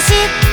星